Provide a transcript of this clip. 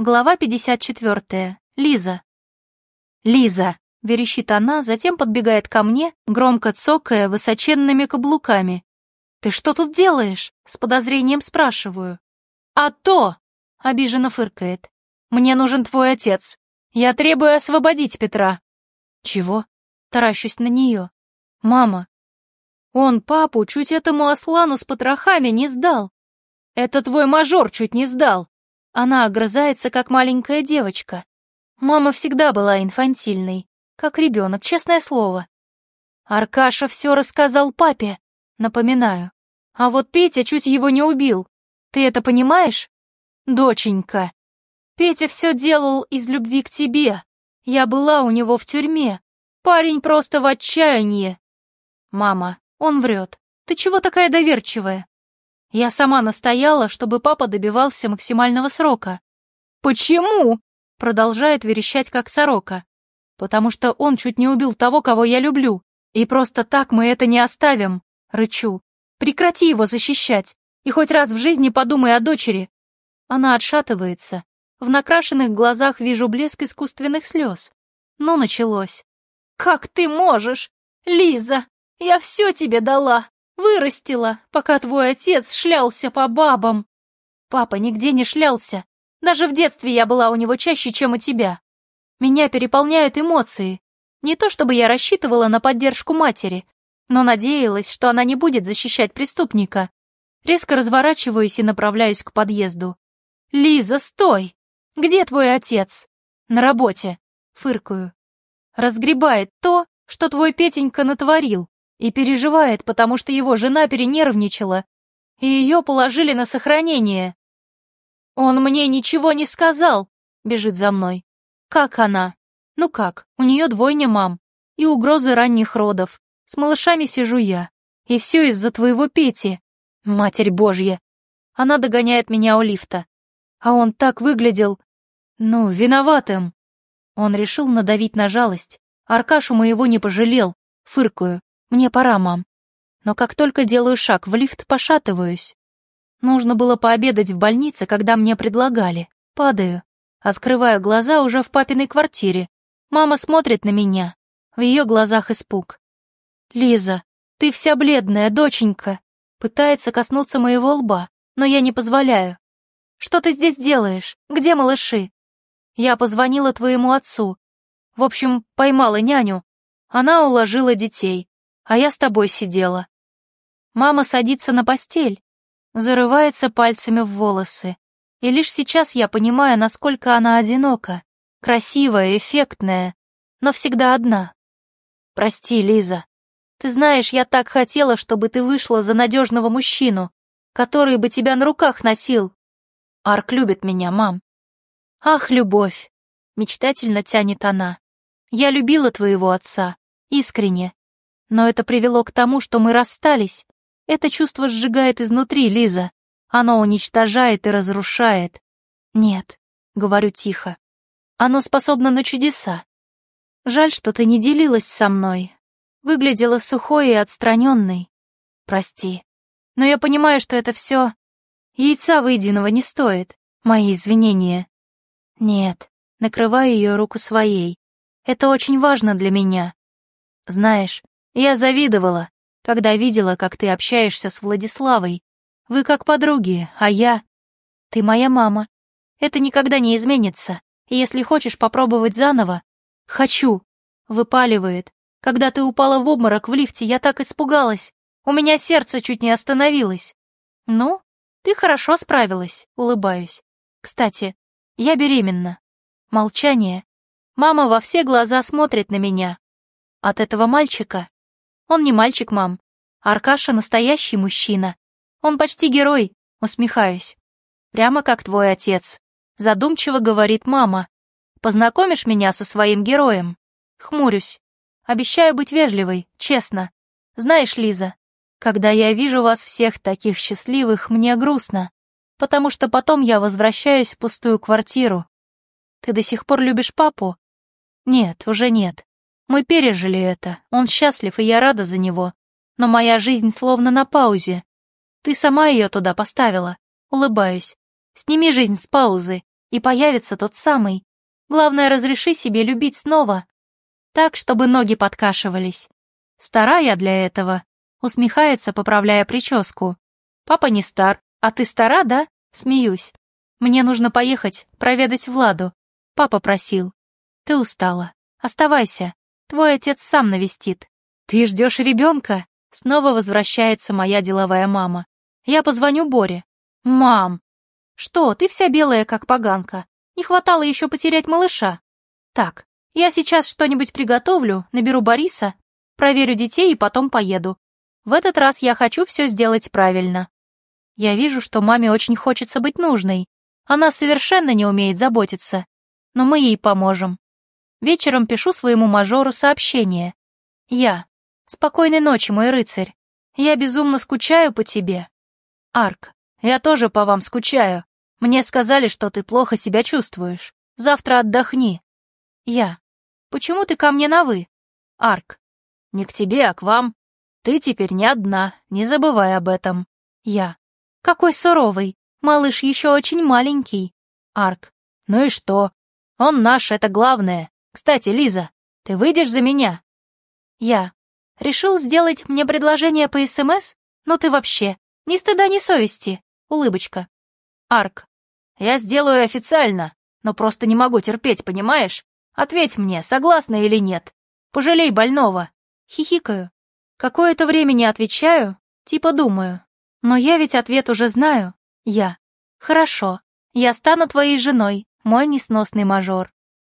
Глава 54. Лиза. «Лиза!» — верещит она, затем подбегает ко мне, громко цокая высоченными каблуками. «Ты что тут делаешь?» — с подозрением спрашиваю. «А то!» — обиженно фыркает. «Мне нужен твой отец. Я требую освободить Петра». «Чего?» — таращусь на нее. «Мама, он папу чуть этому Аслану с потрохами не сдал. Это твой мажор чуть не сдал. Она огрызается, как маленькая девочка. Мама всегда была инфантильной, как ребенок, честное слово. Аркаша все рассказал папе, напоминаю. А вот Петя чуть его не убил. Ты это понимаешь? Доченька. Петя все делал из любви к тебе. Я была у него в тюрьме. Парень просто в отчаянии. Мама, он врет. Ты чего такая доверчивая? Я сама настояла, чтобы папа добивался максимального срока. «Почему?» — продолжает верещать, как сорока. «Потому что он чуть не убил того, кого я люблю. И просто так мы это не оставим!» — рычу. «Прекрати его защищать, и хоть раз в жизни подумай о дочери!» Она отшатывается. В накрашенных глазах вижу блеск искусственных слез. Ну, началось. «Как ты можешь? Лиза, я все тебе дала!» Вырастила, пока твой отец шлялся по бабам. Папа нигде не шлялся. Даже в детстве я была у него чаще, чем у тебя. Меня переполняют эмоции. Не то чтобы я рассчитывала на поддержку матери, но надеялась, что она не будет защищать преступника. Резко разворачиваюсь и направляюсь к подъезду. «Лиза, стой! Где твой отец?» «На работе», — фыркаю. «Разгребает то, что твой Петенька натворил и переживает, потому что его жена перенервничала, и ее положили на сохранение. «Он мне ничего не сказал!» — бежит за мной. «Как она?» «Ну как, у нее двойня мам и угрозы ранних родов. С малышами сижу я. И все из-за твоего Пети. Матерь Божья!» Она догоняет меня у лифта. А он так выглядел... Ну, виноватым. Он решил надавить на жалость. Аркашу моего не пожалел. Фыркаю. Мне пора, мам. Но как только делаю шаг в лифт, пошатываюсь. Нужно было пообедать в больнице, когда мне предлагали. Падаю. Открываю глаза уже в папиной квартире. Мама смотрит на меня. В ее глазах испуг. «Лиза, ты вся бледная, доченька!» Пытается коснуться моего лба, но я не позволяю. «Что ты здесь делаешь? Где малыши?» «Я позвонила твоему отцу. В общем, поймала няню. Она уложила детей а я с тобой сидела. Мама садится на постель, зарывается пальцами в волосы, и лишь сейчас я понимаю, насколько она одинока, красивая, эффектная, но всегда одна. Прости, Лиза. Ты знаешь, я так хотела, чтобы ты вышла за надежного мужчину, который бы тебя на руках носил. Арк любит меня, мам. Ах, любовь! Мечтательно тянет она. Я любила твоего отца, искренне, но это привело к тому, что мы расстались. Это чувство сжигает изнутри, Лиза. Оно уничтожает и разрушает. Нет, говорю тихо. Оно способно на чудеса. Жаль, что ты не делилась со мной. Выглядела сухой и отстраненной. Прости. Но я понимаю, что это все яйца выеденного не стоит. Мои извинения. Нет, накрываю ее руку своей. Это очень важно для меня. Знаешь, я завидовала, когда видела, как ты общаешься с Владиславой. Вы как подруги, а я... Ты моя мама. Это никогда не изменится. Если хочешь попробовать заново... Хочу. Выпаливает. Когда ты упала в обморок в лифте, я так испугалась. У меня сердце чуть не остановилось. Ну, ты хорошо справилась, улыбаюсь. Кстати, я беременна. Молчание. Мама во все глаза смотрит на меня. От этого мальчика он не мальчик, мам. Аркаша настоящий мужчина. Он почти герой, усмехаюсь. Прямо как твой отец. Задумчиво говорит мама. Познакомишь меня со своим героем? Хмурюсь. Обещаю быть вежливой, честно. Знаешь, Лиза, когда я вижу вас всех таких счастливых, мне грустно, потому что потом я возвращаюсь в пустую квартиру. Ты до сих пор любишь папу? Нет, уже нет. Мы пережили это, он счастлив, и я рада за него. Но моя жизнь словно на паузе. Ты сама ее туда поставила. Улыбаюсь. Сними жизнь с паузы и появится тот самый. Главное, разреши себе любить снова. Так, чтобы ноги подкашивались. Стара я для этого. Усмехается, поправляя прическу. Папа не стар, а ты стара, да? Смеюсь. Мне нужно поехать, проведать Владу. Папа просил. Ты устала. Оставайся. Твой отец сам навестит. Ты ждешь ребенка? Снова возвращается моя деловая мама. Я позвоню Боре. Мам! Что, ты вся белая, как поганка. Не хватало еще потерять малыша. Так, я сейчас что-нибудь приготовлю, наберу Бориса, проверю детей и потом поеду. В этот раз я хочу все сделать правильно. Я вижу, что маме очень хочется быть нужной. Она совершенно не умеет заботиться. Но мы ей поможем. Вечером пишу своему мажору сообщение. Я. Спокойной ночи, мой рыцарь. Я безумно скучаю по тебе. Арк, я тоже по вам скучаю. Мне сказали, что ты плохо себя чувствуешь. Завтра отдохни. Я. Почему ты ко мне на «вы»? Арк. Не к тебе, а к вам. Ты теперь не одна, не забывай об этом. Я. Какой суровый. Малыш еще очень маленький. Арк. Ну и что? Он наш, это главное. Кстати, Лиза, ты выйдешь за меня? Я. Решил сделать мне предложение по СМС? Ну ты вообще, ни стыда, ни совести. Улыбочка. Арк. Я сделаю официально, но просто не могу терпеть, понимаешь? Ответь мне, согласна или нет. Пожалей больного. Хихикаю. Какое-то время не отвечаю, типа думаю. Но я ведь ответ уже знаю. Я. Хорошо. Я стану твоей женой, мой несносный мажор.